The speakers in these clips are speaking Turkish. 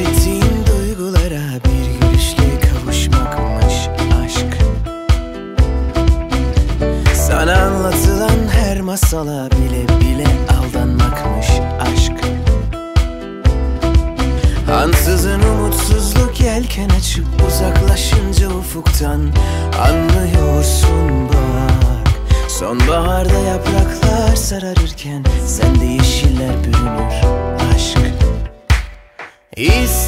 Kaybettiğim duygulara bir gülüşle kavuşmakmış aşk. Sana anlatılan her masala bile bile aldanmakmış aşk. Ansızın umutsuzluk yelken açıp uzaklaşınca ufuktan Anlıyorsun bak. Sonbaharda yapraklar sararırken Sen de yeşiller bürünür. He's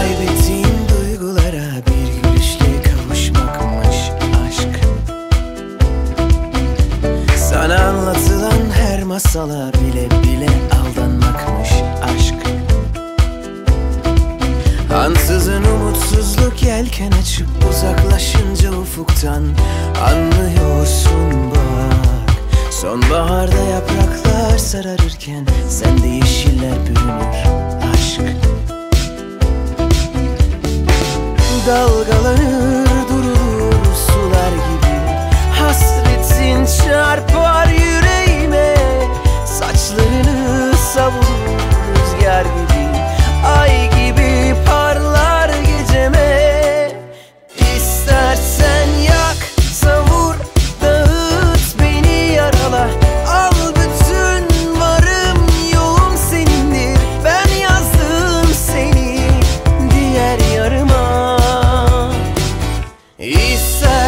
İzini kaybettiğin duygulara bir gülüşle kavuşmakmış aşk. Sana anlatılan her masala bile bile aldanmakmış aşk. Ansızın umutsuzluk yelken açıp uzaklaşınca ufuktan Anlıyorsun bak. Sonbaharda yapraklar sararırken Sende yeşiller bürünür Dalgalanır said